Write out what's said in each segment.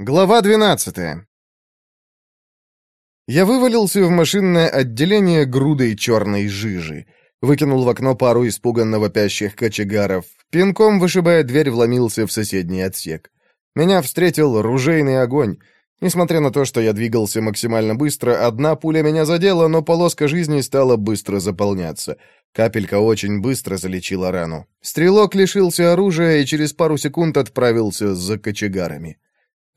Глава 12 Я вывалился в машинное отделение грудой черной жижи. Выкинул в окно пару испуганно вопящих кочегаров. Пинком, вышибая дверь, вломился в соседний отсек. Меня встретил ружейный огонь. Несмотря на то, что я двигался максимально быстро, одна пуля меня задела, но полоска жизни стала быстро заполняться. Капелька очень быстро залечила рану. Стрелок лишился оружия и через пару секунд отправился за кочегарами.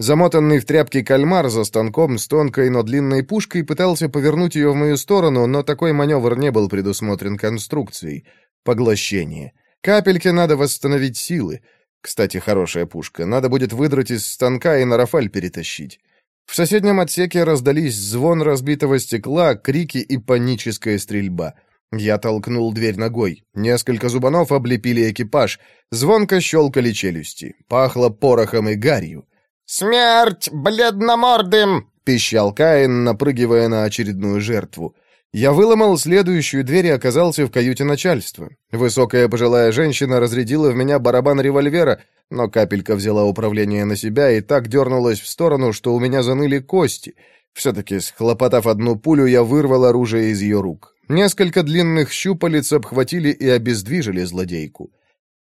Замотанный в тряпки кальмар за станком с тонкой, но длинной пушкой пытался повернуть ее в мою сторону, но такой маневр не был предусмотрен конструкцией. Поглощение. Капельке надо восстановить силы. Кстати, хорошая пушка. Надо будет выдрать из станка и на Рафаль перетащить. В соседнем отсеке раздались звон разбитого стекла, крики и паническая стрельба. Я толкнул дверь ногой. Несколько зубанов облепили экипаж. Звонко щелкали челюсти. Пахло порохом и гарью. «Смерть бледномордым!» — пищал Каин, напрыгивая на очередную жертву. Я выломал следующую дверь и оказался в каюте начальства. Высокая пожилая женщина разрядила в меня барабан револьвера, но капелька взяла управление на себя и так дернулась в сторону, что у меня заныли кости. Все-таки, схлопотав одну пулю, я вырвал оружие из ее рук. Несколько длинных щупалец обхватили и обездвижили злодейку.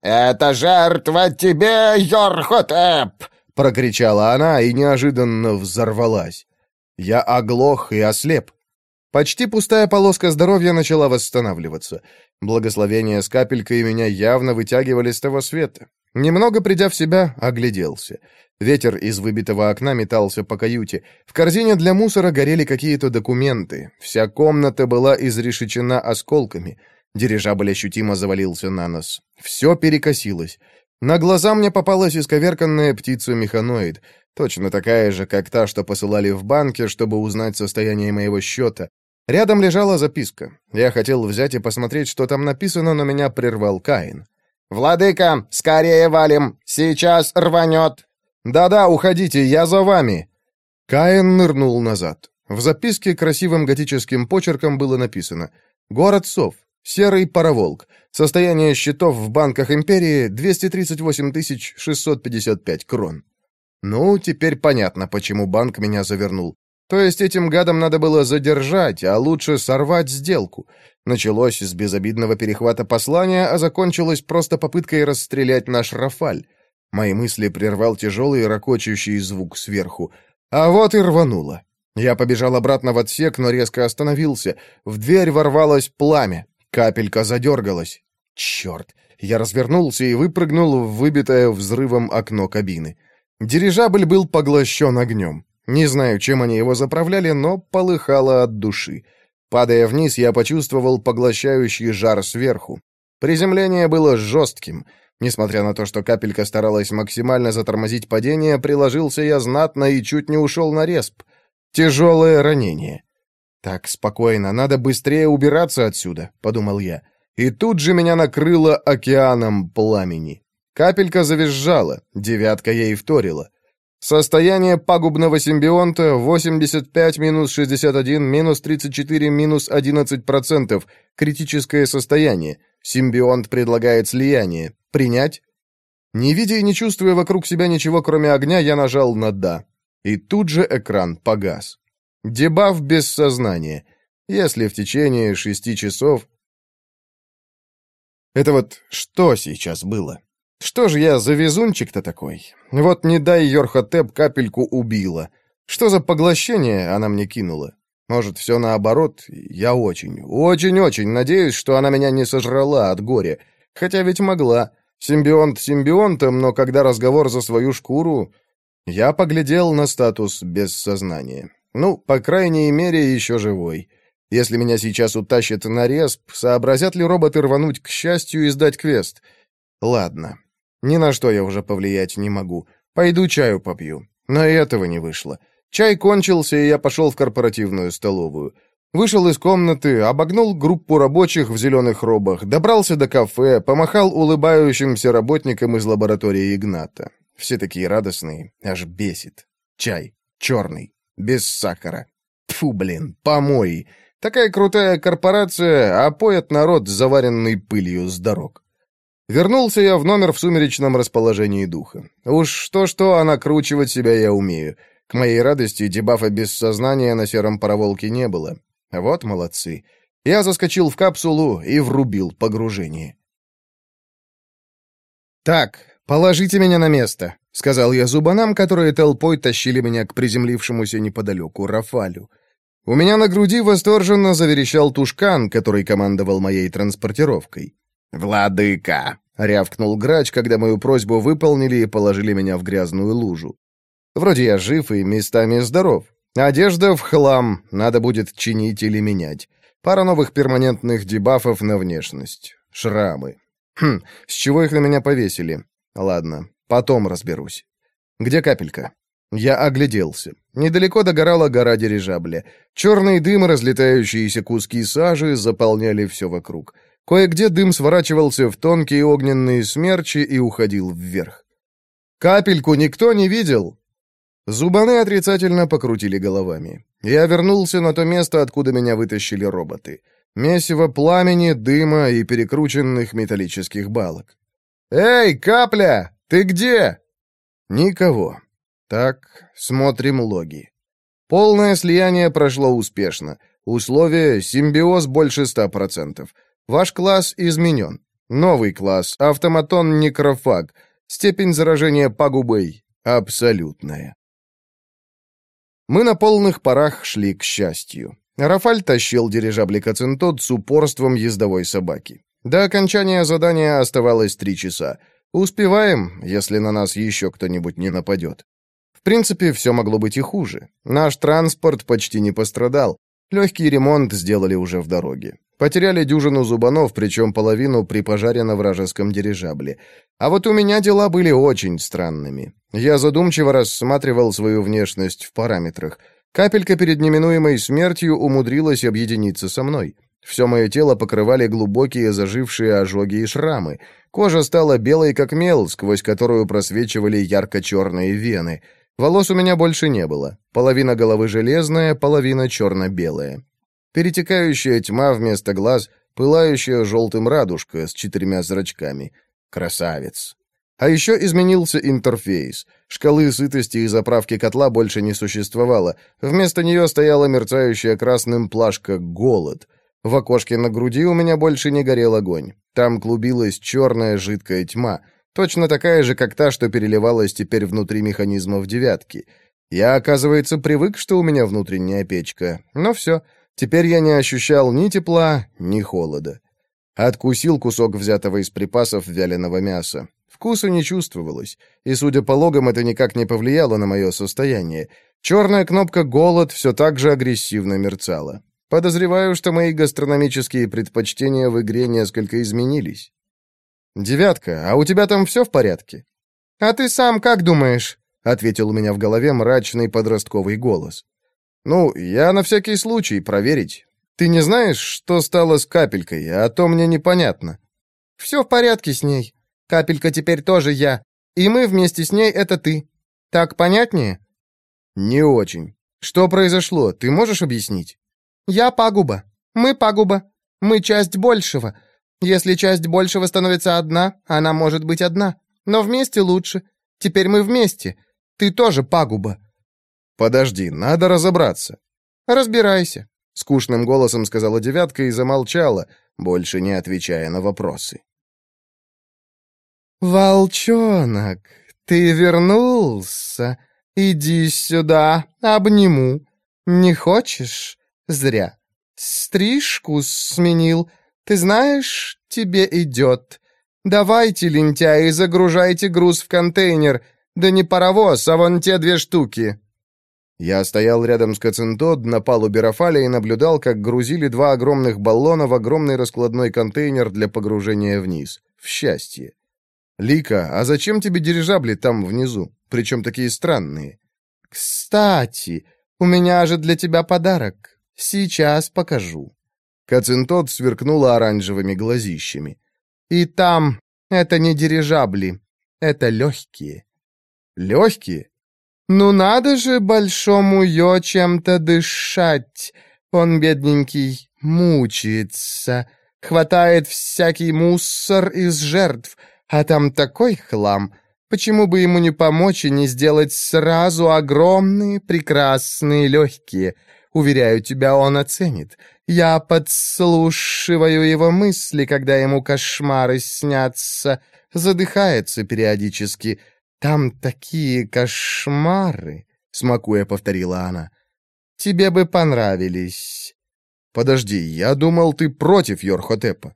«Это жертва тебе, Йорхотеп!» — прокричала она и неожиданно взорвалась. Я оглох и ослеп. Почти пустая полоска здоровья начала восстанавливаться. Благословения с капелькой меня явно вытягивали с того света. Немного придя в себя, огляделся. Ветер из выбитого окна метался по каюте. В корзине для мусора горели какие-то документы. Вся комната была изрешечена осколками. Дирижабль ощутимо завалился на нос. Все перекосилось. На глаза мне попалась исковерканная птица-механоид, точно такая же, как та, что посылали в банке, чтобы узнать состояние моего счета. Рядом лежала записка. Я хотел взять и посмотреть, что там написано, но меня прервал Каин. «Владыка, скорее валим! Сейчас рванет!» «Да-да, уходите, я за вами!» Каин нырнул назад. В записке красивым готическим почерком было написано «Город сов. Серый пароволк. Состояние счетов в банках империи 238 655 крон. Ну, теперь понятно, почему банк меня завернул. То есть этим гадам надо было задержать, а лучше сорвать сделку. Началось с безобидного перехвата послания, а закончилось просто попыткой расстрелять наш Рафаль. Мои мысли прервал тяжелый ракочущий звук сверху. А вот и рвануло. Я побежал обратно в отсек, но резко остановился. В дверь ворвалось пламя. Капелька задергалась. Черт! Я развернулся и выпрыгнул в выбитое взрывом окно кабины. Дирижабль был поглощен огнем. Не знаю, чем они его заправляли, но полыхало от души. Падая вниз, я почувствовал поглощающий жар сверху. Приземление было жестким. Несмотря на то, что капелька старалась максимально затормозить падение, приложился я знатно и чуть не ушел на респ. Тяжелое ранение. «Так, спокойно, надо быстрее убираться отсюда», — подумал я. И тут же меня накрыло океаном пламени. Капелька завизжала, девятка ей вторила. Состояние пагубного симбионта 85 минус 61 минус 34 минус 11%. Критическое состояние. Симбионт предлагает слияние. Принять? Не видя и не чувствуя вокруг себя ничего, кроме огня, я нажал на «да». И тут же экран погас. Дебаф без сознания. Если в течение шести часов... Это вот что сейчас было? Что же я за везунчик-то такой? Вот не дай Йорхотеп капельку убила. Что за поглощение она мне кинула? Может, все наоборот? Я очень, очень-очень надеюсь, что она меня не сожрала от горя. Хотя ведь могла. Симбионт симбионтом, но когда разговор за свою шкуру... Я поглядел на статус без сознания. Ну, по крайней мере, еще живой. Если меня сейчас утащат на респ, сообразят ли роботы рвануть к счастью и сдать квест? Ладно. Ни на что я уже повлиять не могу. Пойду чаю попью. Но и этого не вышло. Чай кончился, и я пошел в корпоративную столовую. Вышел из комнаты, обогнул группу рабочих в зеленых робах, добрался до кафе, помахал улыбающимся работникам из лаборатории Игната. Все такие радостные, аж бесит. Чай. Черный. Без сахара. Тфу, блин, помой. Такая крутая корпорация, а поет народ, заваренный пылью с дорог. Вернулся я в номер в сумеречном расположении духа. Уж что-что, а накручивать себя я умею. К моей радости, дебафа без сознания на сером пароволке не было. Вот молодцы. Я заскочил в капсулу и врубил погружение. «Так, положите меня на место», — сказал я зубанам, которые толпой тащили меня к приземлившемуся неподалеку Рафалю. У меня на груди восторженно заверещал тушкан, который командовал моей транспортировкой. «Владыка!» — рявкнул грач, когда мою просьбу выполнили и положили меня в грязную лужу. Вроде я жив и местами здоров. Одежда в хлам, надо будет чинить или менять. Пара новых перманентных дебафов на внешность. Шрамы. Хм, с чего их на меня повесили? Ладно, потом разберусь. Где капелька? Я огляделся. Недалеко догорала гора дирижабля. Черный дым и разлетающиеся куски сажи заполняли все вокруг. Кое-где дым сворачивался в тонкие огненные смерчи и уходил вверх. «Капельку никто не видел?» Зубаны отрицательно покрутили головами. Я вернулся на то место, откуда меня вытащили роботы. Месиво пламени, дыма и перекрученных металлических балок. «Эй, капля! Ты где?» «Никого. Так, смотрим логи. Полное слияние прошло успешно. Условие — симбиоз больше 100%. Ваш класс изменен. Новый класс — автоматон-некрофаг. Степень заражения пагубой абсолютная. Мы на полных парах шли к счастью. Рафаль тащил дирижабли Кацинтод с упорством ездовой собаки. До окончания задания оставалось три часа. Успеваем, если на нас еще кто-нибудь не нападет. В принципе, все могло быть и хуже. Наш транспорт почти не пострадал. Легкий ремонт сделали уже в дороге. Потеряли дюжину зубанов, причем половину при пожаре на вражеском дирижабле. А вот у меня дела были очень странными. Я задумчиво рассматривал свою внешность в параметрах. Капелька перед неминуемой смертью умудрилась объединиться со мной. Все мое тело покрывали глубокие зажившие ожоги и шрамы. Кожа стала белой, как мел, сквозь которую просвечивали ярко-черные вены. Волос у меня больше не было. Половина головы железная, половина черно-белая. Перетекающая тьма вместо глаз, пылающая желтым радужка с четырьмя зрачками. Красавец. А еще изменился интерфейс. Шкалы сытости и заправки котла больше не существовало. Вместо нее стояла мерцающая красным плашка «Голод». В окошке на груди у меня больше не горел огонь. Там клубилась черная жидкая тьма, точно такая же, как та, что переливалась теперь внутри механизмов девятки. Я, оказывается, привык, что у меня внутренняя печка. Но все, Теперь я не ощущал ни тепла, ни холода. Откусил кусок взятого из припасов вяленого мяса. Вкуса не чувствовалось, и, судя по логам, это никак не повлияло на мое состояние. Черная кнопка «Голод» все так же агрессивно мерцала. Подозреваю, что мои гастрономические предпочтения в игре несколько изменились. «Девятка, а у тебя там все в порядке?» «А ты сам как думаешь?» — ответил у меня в голове мрачный подростковый голос. «Ну, я на всякий случай проверить. Ты не знаешь, что стало с капелькой, а то мне непонятно». «Все в порядке с ней. Капелька теперь тоже я. И мы вместе с ней — это ты. Так понятнее?» «Не очень. Что произошло, ты можешь объяснить?» «Я пагуба. Мы пагуба. Мы часть большего. Если часть большего становится одна, она может быть одна. Но вместе лучше. Теперь мы вместе. Ты тоже пагуба. «Подожди, надо разобраться». «Разбирайся», — скучным голосом сказала девятка и замолчала, больше не отвечая на вопросы. «Волчонок, ты вернулся. Иди сюда, обниму. Не хочешь? Зря. Стрижку сменил. Ты знаешь, тебе идет. Давайте, лентяи, загружайте груз в контейнер. Да не паровоз, а вон те две штуки». Я стоял рядом с Кацинтод на палубе Рафаля и наблюдал, как грузили два огромных баллона в огромный раскладной контейнер для погружения вниз. В счастье. «Лика, а зачем тебе дирижабли там внизу? Причем такие странные?» «Кстати, у меня же для тебя подарок. Сейчас покажу». Кацинтод сверкнула оранжевыми глазищами. «И там это не дирижабли, это легкие». «Легкие? «Ну надо же большому Йо чем-то дышать. Он, бедненький, мучается. Хватает всякий мусор из жертв, а там такой хлам. Почему бы ему не помочь и не сделать сразу огромные, прекрасные, легкие? Уверяю тебя, он оценит. Я подслушиваю его мысли, когда ему кошмары снятся. Задыхается периодически. Там такие кошмары, — смакуя повторила она. Тебе бы понравились. Подожди, я думал, ты против Йорхотепа.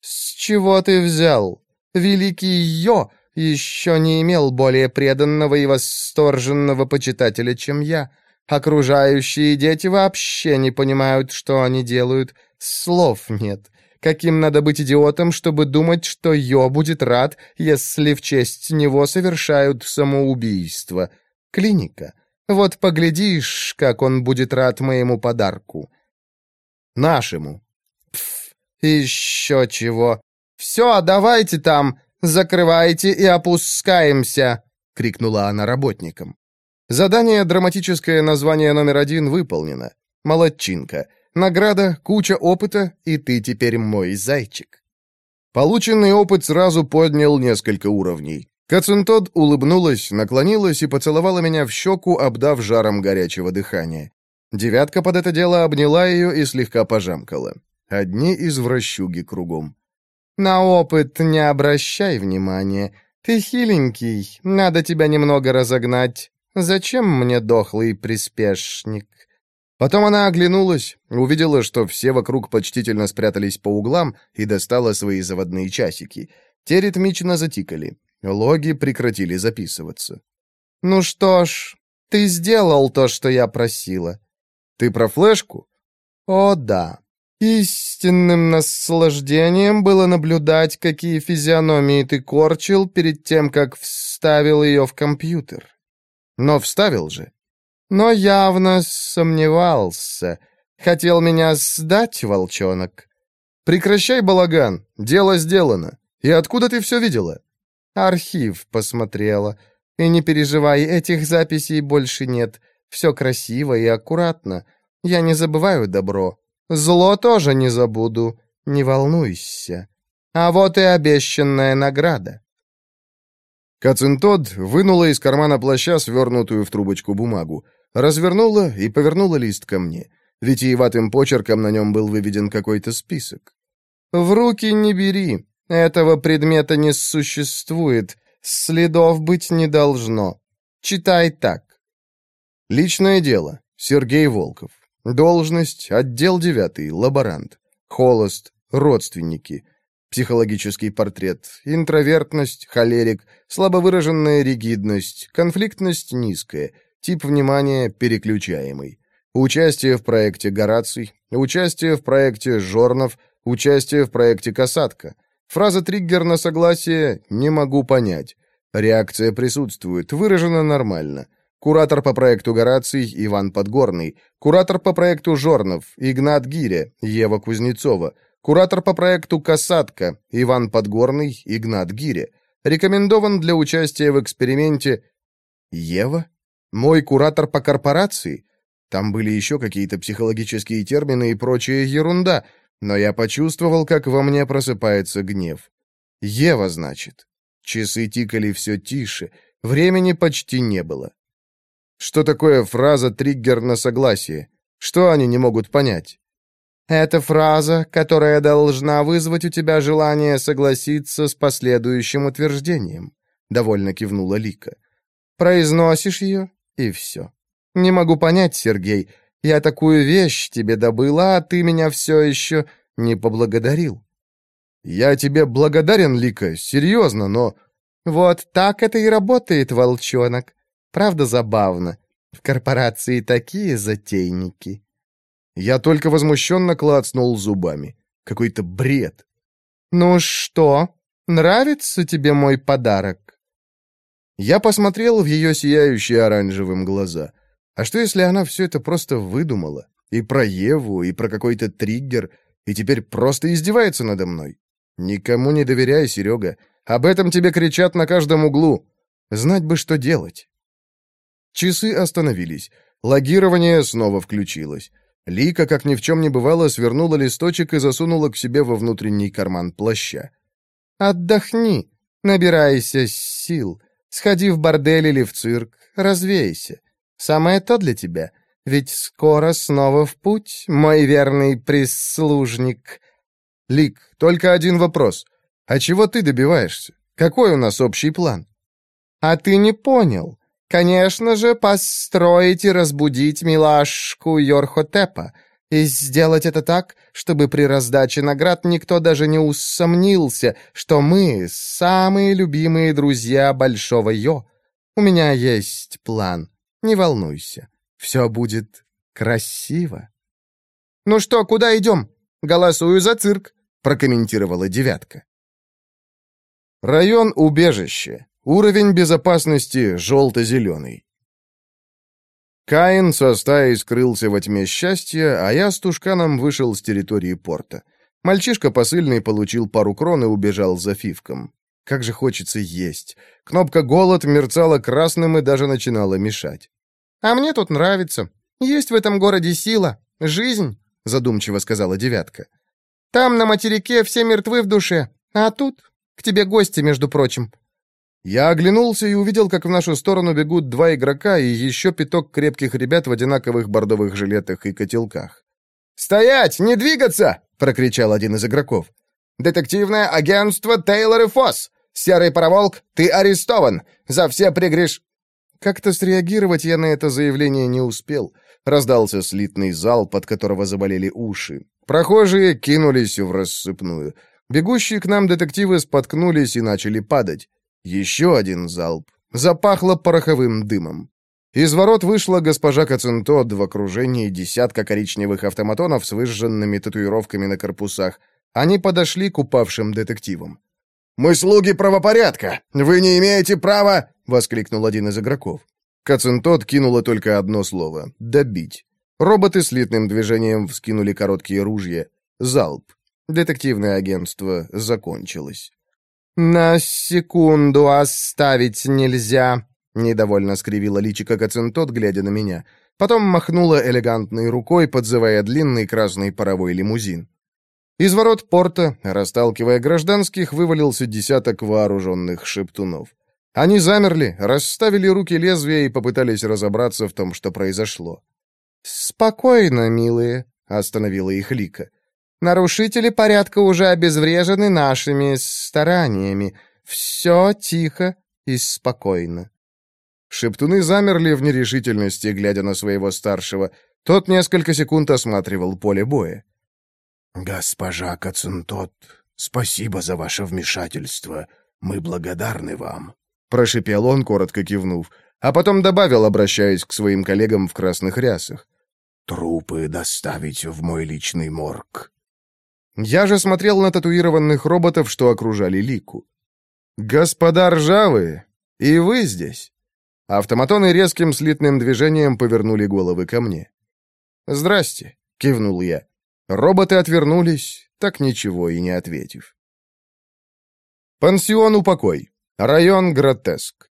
С чего ты взял? Великий Йо еще не имел более преданного и восторженного почитателя, чем я. Окружающие дети вообще не понимают, что они делают. Слов нет. Каким надо быть идиотом, чтобы думать, что Йо будет рад, если в честь него совершают самоубийство? Клиника. Вот поглядишь, как он будет рад моему подарку. Нашему. Пф, еще чего. Все, давайте там, закрывайте и опускаемся, крикнула она работникам. Задание «Драматическое название номер один» выполнено. Молодчинка. Награда, куча опыта, и ты теперь мой зайчик. Полученный опыт сразу поднял несколько уровней. Кацинтод улыбнулась, наклонилась и поцеловала меня в щеку, обдав жаром горячего дыхания. Девятка под это дело обняла ее и слегка пожамкала. Одни извращуги кругом. «На опыт не обращай внимания. Ты хиленький, надо тебя немного разогнать. Зачем мне дохлый приспешник?» Потом она оглянулась, увидела, что все вокруг почтительно спрятались по углам и достала свои заводные часики. Те ритмично затикали. Логи прекратили записываться. «Ну что ж, ты сделал то, что я просила». «Ты про флешку?» «О, да. Истинным наслаждением было наблюдать, какие физиономии ты корчил перед тем, как вставил ее в компьютер». Но вставил же. Но явно сомневался. Хотел меня сдать, волчонок. Прекращай балаган, дело сделано. И откуда ты все видела? Архив посмотрела. И не переживай, этих записей больше нет. Все красиво и аккуратно. Я не забываю добро. Зло тоже не забуду. Не волнуйся. А вот и обещанная награда. Кацинтод вынула из кармана плаща свернутую в трубочку бумагу, развернула и повернула лист ко мне. Витиеватым почерком на нем был выведен какой-то список. «В руки не бери. Этого предмета не существует. Следов быть не должно. Читай так». Личное дело. Сергей Волков. Должность. Отдел девятый. Лаборант. Холост. Родственники. Психологический портрет. Интровертность, холерик, слабовыраженная ригидность, конфликтность низкая, тип внимания переключаемый. Участие в проекте «Гораций», участие в проекте «Жорнов», участие в проекте «Касатка». Фраза триггер на согласие «не могу понять». Реакция присутствует, выражена нормально. Куратор по проекту «Гораций» Иван Подгорный. Куратор по проекту «Жорнов» Игнат Гиря, Ева Кузнецова. Куратор по проекту «Касатка» Иван Подгорный, Игнат Гире. Рекомендован для участия в эксперименте... Ева? Мой куратор по корпорации? Там были еще какие-то психологические термины и прочая ерунда, но я почувствовал, как во мне просыпается гнев. Ева, значит. Часы тикали все тише, времени почти не было. Что такое фраза «триггер на согласие»? Что они не могут понять? Это фраза, которая должна вызвать у тебя желание согласиться с последующим утверждением», — довольно кивнула Лика. «Произносишь ее, и все. Не могу понять, Сергей, я такую вещь тебе добыла, а ты меня все еще не поблагодарил». «Я тебе благодарен, Лика, серьезно, но...» «Вот так это и работает, волчонок. Правда забавно. В корпорации такие затейники». Я только возмущенно клацнул зубами. Какой-то бред. «Ну что, нравится тебе мой подарок?» Я посмотрел в ее сияющие оранжевым глаза. А что, если она все это просто выдумала? И про Еву, и про какой-то триггер, и теперь просто издевается надо мной? Никому не доверяй, Серега. Об этом тебе кричат на каждом углу. Знать бы, что делать. Часы остановились. Логирование снова включилось. Лика, как ни в чем не бывало, свернула листочек и засунула к себе во внутренний карман плаща. «Отдохни, набирайся сил, сходи в бордель или в цирк, развейся. Самое то для тебя, ведь скоро снова в путь, мой верный прислужник». «Лик, только один вопрос. А чего ты добиваешься? Какой у нас общий план?» «А ты не понял. Конечно же, построить и разбудить милашку Йорхотепа. И сделать это так, чтобы при раздаче наград никто даже не усомнился, что мы — самые любимые друзья Большого Йо. У меня есть план. Не волнуйся. Все будет красиво. «Ну что, куда идем? Голосую за цирк», — прокомментировала девятка. Район убежище. Уровень безопасности желто-зеленый. Каин со стаей скрылся во тьме счастья, а я с Тушканом вышел с территории порта. Мальчишка посыльный получил пару крон и убежал за фивком. Как же хочется есть. Кнопка «Голод» мерцала красным и даже начинала мешать. «А мне тут нравится. Есть в этом городе сила, жизнь», — задумчиво сказала девятка. «Там, на материке, все мертвы в душе, а тут к тебе гости, между прочим. Я оглянулся и увидел, как в нашу сторону бегут два игрока и еще пяток крепких ребят в одинаковых бордовых жилетах и котелках. «Стоять! Не двигаться!» — прокричал один из игроков. «Детективное агентство Тейлор и Фосс! Серый пароволк, ты арестован! За все пригреш...» Как-то среагировать я на это заявление не успел. Раздался слитный зал, под которого заболели уши. Прохожие кинулись в рассыпную. Бегущие к нам детективы споткнулись и начали падать. Еще один залп. Запахло пороховым дымом. Из ворот вышла госпожа Кацинтод в окружении десятка коричневых автоматонов с выжженными татуировками на корпусах. Они подошли к упавшим детективам. «Мы слуги правопорядка! Вы не имеете права!» — воскликнул один из игроков. Кацинтод кинула только одно слово — «добить». Роботы слитным движением вскинули короткие ружья. Залп. Детективное агентство закончилось. «На секунду оставить нельзя», — недовольно скривила личико Кацинтот, глядя на меня. Потом махнула элегантной рукой, подзывая длинный красный паровой лимузин. Из ворот порта, расталкивая гражданских, вывалился десяток вооруженных шептунов. Они замерли, расставили руки лезвия и попытались разобраться в том, что произошло. «Спокойно, милые», — остановила их Лика. Нарушители порядка уже обезврежены нашими стараниями. Все тихо и спокойно». Шептуны замерли в нерешительности, глядя на своего старшего. Тот несколько секунд осматривал поле боя. «Госпожа Кацинтот, спасибо за ваше вмешательство. Мы благодарны вам», — прошипел он, коротко кивнув, а потом добавил, обращаясь к своим коллегам в красных рясах. «Трупы доставить в мой личный морг». Я же смотрел на татуированных роботов, что окружали Лику. «Господа ржавые, и вы здесь?» Автоматоны резким слитным движением повернули головы ко мне. «Здрасте», — кивнул я. Роботы отвернулись, так ничего и не ответив. Пансион «Упокой». Район Гротеск.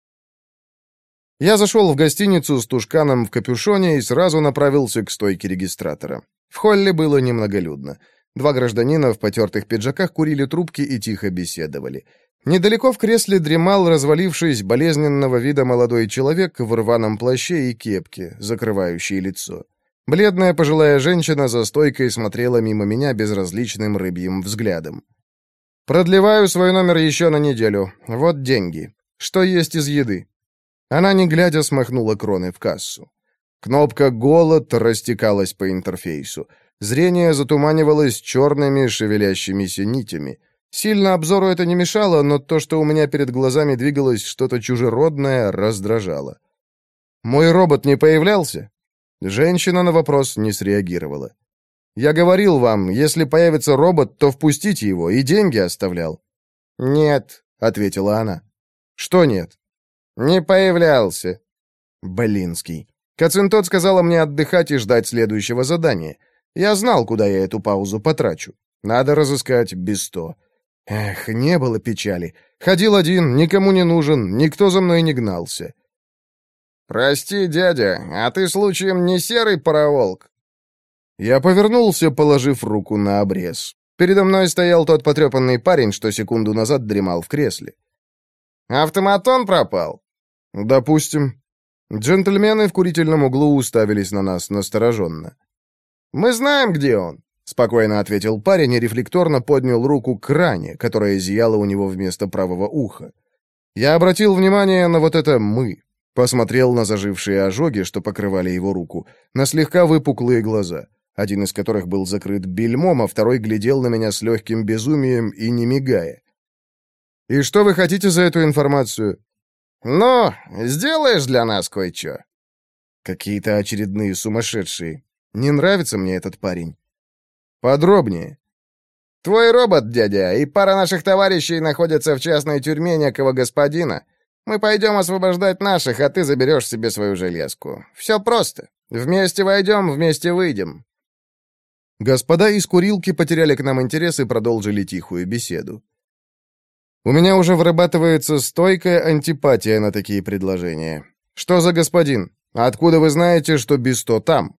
Я зашел в гостиницу с тушканом в капюшоне и сразу направился к стойке регистратора. В холле было немноголюдно. Два гражданина в потертых пиджаках курили трубки и тихо беседовали. Недалеко в кресле дремал, развалившись, болезненного вида молодой человек в рваном плаще и кепке, закрывающей лицо. Бледная пожилая женщина за стойкой смотрела мимо меня безразличным рыбьим взглядом. «Продлеваю свой номер еще на неделю. Вот деньги. Что есть из еды?» Она, не глядя, смахнула кроны в кассу. Кнопка «Голод» растекалась по интерфейсу. Зрение затуманивалось черными шевелящимися нитями. Сильно обзору это не мешало, но то, что у меня перед глазами двигалось что-то чужеродное, раздражало. «Мой робот не появлялся?» Женщина на вопрос не среагировала. «Я говорил вам, если появится робот, то впустите его, и деньги оставлял». «Нет», — ответила она. «Что нет?» «Не появлялся». Блинский. Кацинтот сказала мне отдыхать и ждать следующего задания — я знал, куда я эту паузу потрачу. Надо разыскать Бесто. Эх, не было печали. Ходил один, никому не нужен, никто за мной не гнался. «Прости, дядя, а ты случаем не серый пароволк?» Я повернулся, положив руку на обрез. Передо мной стоял тот потрепанный парень, что секунду назад дремал в кресле. «Автоматон пропал?» «Допустим». Джентльмены в курительном углу уставились на нас настороженно. «Мы знаем, где он», — спокойно ответил парень и рефлекторно поднял руку к ране, которая зияла у него вместо правого уха. Я обратил внимание на вот это «мы», посмотрел на зажившие ожоги, что покрывали его руку, на слегка выпуклые глаза — один из которых был закрыт бельмом, а второй глядел на меня с легким безумием и не мигая. «И что вы хотите за эту информацию?» «Ну, сделаешь для нас кое-что». «Какие-то очередные сумасшедшие. Не нравится мне этот парень». «Подробнее». «Твой робот, дядя, и пара наших товарищей находятся в частной тюрьме некого господина. Мы пойдем освобождать наших, а ты заберешь себе свою железку. Все просто. Вместе войдем, вместе выйдем. Господа из курилки потеряли к нам интерес и продолжили тихую беседу. У меня уже вырабатывается стойкая антипатия на такие предложения. Что за господин? Откуда вы знаете, что Бесто там?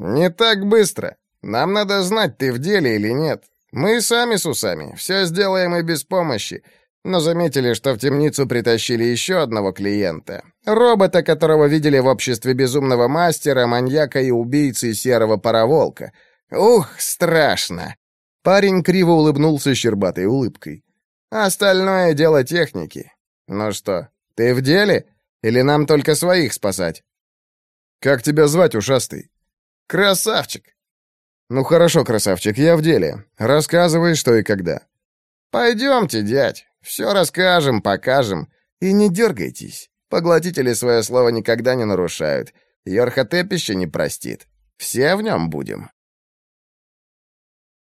Не так быстро. Нам надо знать, ты в деле или нет. Мы сами с усами, все сделаем и без помощи. Но заметили, что в темницу притащили еще одного клиента. Робота, которого видели в обществе безумного мастера, маньяка и убийцы серого пароволка — «Ух, страшно!» Парень криво улыбнулся щербатой улыбкой. «Остальное дело техники. Ну что, ты в деле? Или нам только своих спасать?» «Как тебя звать, ушастый?» «Красавчик!» «Ну хорошо, красавчик, я в деле. Рассказывай, что и когда». «Пойдемте, дядь. Все расскажем, покажем. И не дергайтесь. Поглотители свое слово никогда не нарушают. Йорхотепище не простит. Все в нем будем».